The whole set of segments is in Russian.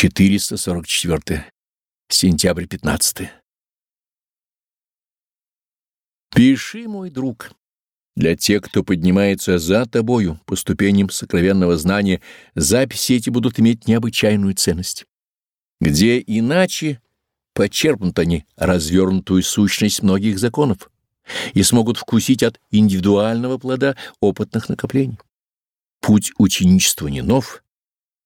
444. Сентябрь 15. Пиши, мой друг. Для тех, кто поднимается за тобою по ступеням сокровенного знания, записи эти будут иметь необычайную ценность. Где иначе почерпнут они развернутую сущность многих законов и смогут вкусить от индивидуального плода опытных накоплений. Путь ученичества не нов,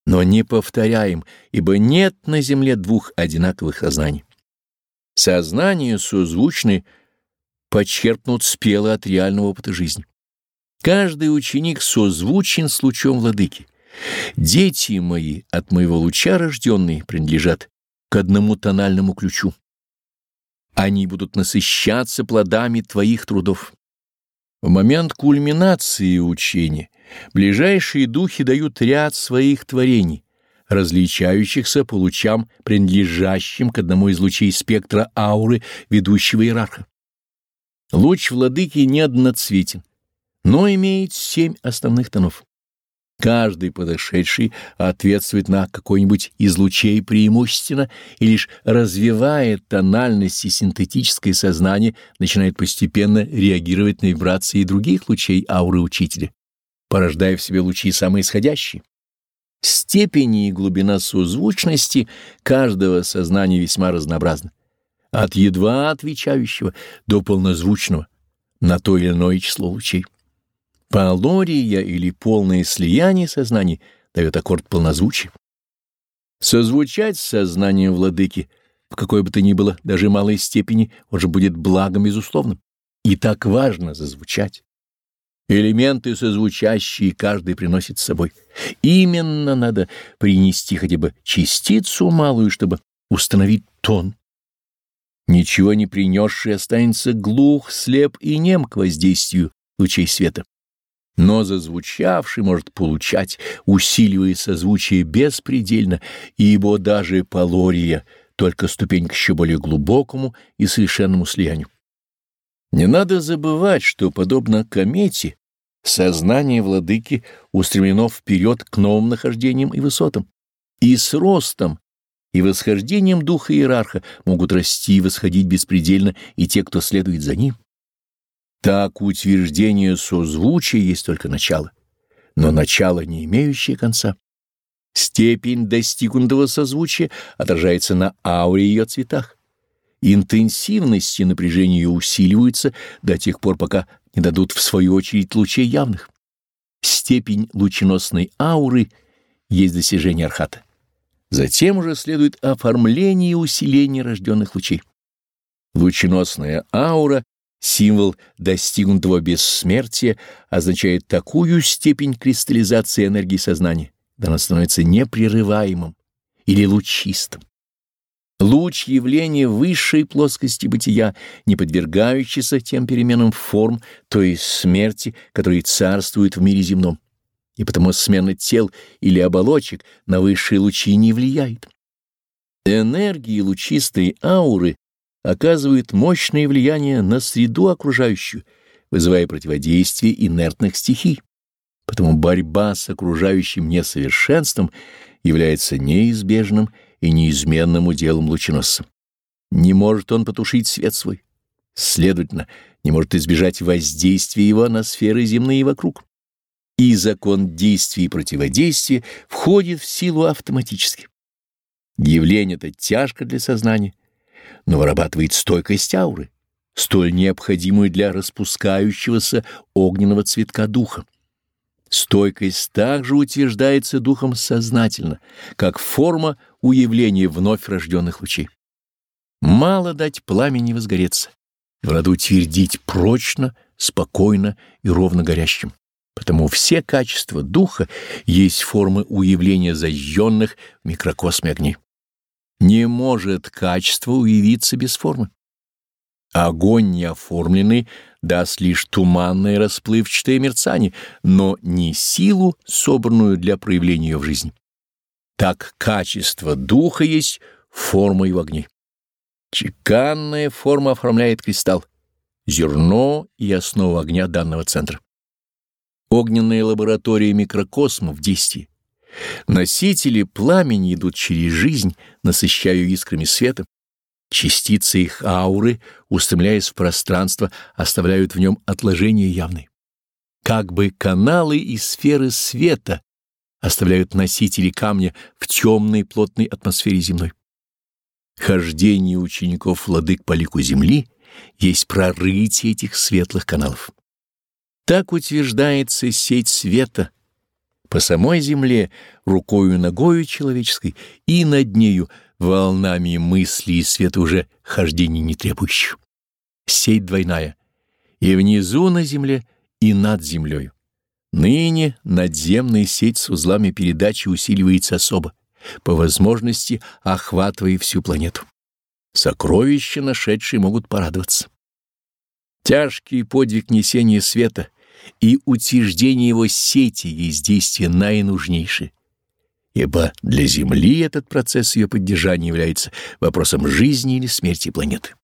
но не повторяем, ибо нет на земле двух одинаковых сознаний. Сознания созвучны почерпнут спело от реального опыта жизни. Каждый ученик созвучен с лучом владыки. Дети мои, от моего луча рожденные, принадлежат к одному тональному ключу. Они будут насыщаться плодами твоих трудов. В момент кульминации учения ближайшие духи дают ряд своих творений, различающихся по лучам, принадлежащим к одному из лучей спектра ауры ведущего иерарха. Луч владыки не одноцветен, но имеет семь основных тонов. Каждый подошедший ответствует на какой-нибудь из лучей преимущественно и лишь развивая тональность и синтетическое сознание, начинает постепенно реагировать на вибрации других лучей ауры учителя, порождая в себе лучи самоисходящие. Степени и глубина созвучности каждого сознания весьма разнообразны, от едва отвечающего до полнозвучного на то или иное число лучей. Полория или полное слияние сознаний дает аккорд полнозвучия. Созвучать с владыки в какой бы то ни было, даже малой степени, уже будет благом безусловным. И так важно зазвучать. Элементы созвучащие каждый приносит с собой. Именно надо принести хотя бы частицу малую, чтобы установить тон. Ничего не принесший останется глух, слеп и нем к воздействию лучей света но зазвучавший может получать, усиливая созвучие беспредельно, ибо даже полория — только ступень к еще более глубокому и совершенному слиянию. Не надо забывать, что, подобно комете, сознание владыки устремлено вперед к новым нахождениям и высотам, и с ростом и восхождением духа иерарха могут расти и восходить беспредельно и те, кто следует за ним. Так утверждение созвучия есть только начало, но начало, не имеющее конца. Степень достигнутого созвучия отражается на ауре ее цветах. Интенсивность и напряжение усиливаются до тех пор, пока не дадут в свою очередь лучей явных. Степень лученосной ауры есть достижение архата. Затем уже следует оформление и усиление рожденных лучей. Лученосная аура Символ достигнутого бессмертия означает такую степень кристаллизации энергии сознания, когда она становится непрерываемым или лучистым. Луч явления высшей плоскости бытия, не подвергающийся тем переменам форм, то есть смерти, которые царствуют в мире земном. И потому смена тел или оболочек на высшие лучи не влияет. Энергии лучистой ауры оказывает мощное влияние на среду окружающую, вызывая противодействие инертных стихий. Потому борьба с окружающим несовершенством является неизбежным и неизменным уделом лученосца. Не может он потушить свет свой. Следовательно, не может избежать воздействия его на сферы земные вокруг. И закон действия и противодействия входит в силу автоматически. Явление это тяжко для сознания, но вырабатывает стойкость ауры, столь необходимую для распускающегося огненного цветка духа. Стойкость также утверждается духом сознательно, как форма уявления вновь рожденных лучей. Мало дать пламени возгореться, надо утвердить прочно, спокойно и ровно горящим. Потому все качества духа есть формы уявления зажженных в микрокосме огней. Не может качество уявиться без формы. Огонь неоформленный даст лишь туманное расплывчатое мерцание, но не силу, собранную для проявления ее в жизни. Так качество духа есть форма его огней. Чеканная форма оформляет кристалл, зерно и основу огня данного центра. Огненная лаборатория микрокосма в действии Носители пламени идут через жизнь, насыщая искрами света. Частицы их ауры, устремляясь в пространство, оставляют в нем отложения явные. Как бы каналы и сферы света оставляют носители камня в темной плотной атмосфере земной. Хождение учеников владык по лику земли есть прорытие этих светлых каналов. Так утверждается сеть света по самой земле, рукою и ногою человеческой, и над нею волнами мысли и света уже хождения не требующих. Сеть двойная, и внизу на земле, и над землею. Ныне надземная сеть с узлами передачи усиливается особо, по возможности охватывая всю планету. Сокровища нашедшие могут порадоваться. Тяжкий подвиг несения света и утверждение его сети есть действие наинужнейшее, ибо для Земли этот процесс ее поддержания является вопросом жизни или смерти планеты.